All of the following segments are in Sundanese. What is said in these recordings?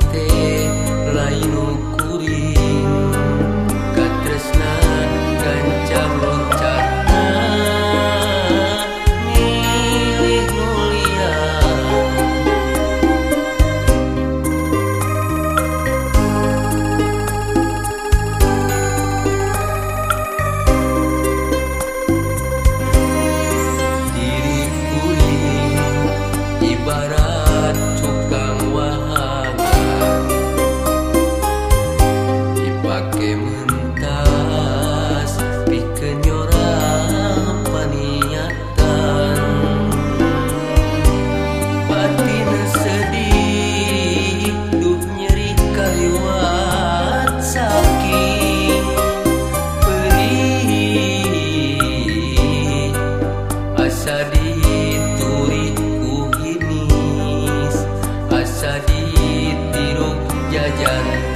space.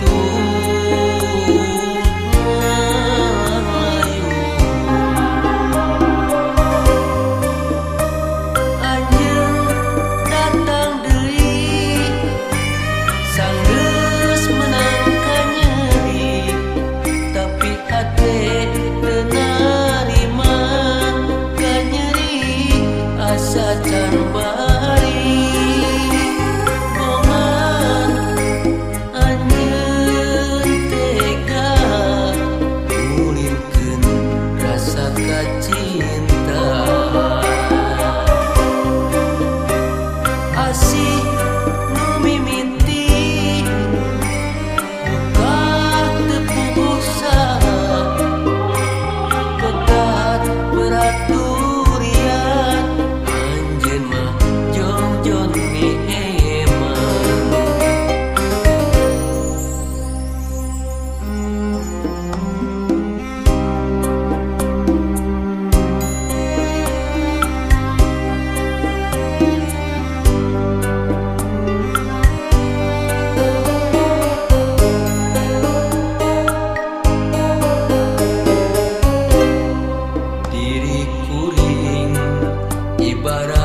独 I see. kuring ibarat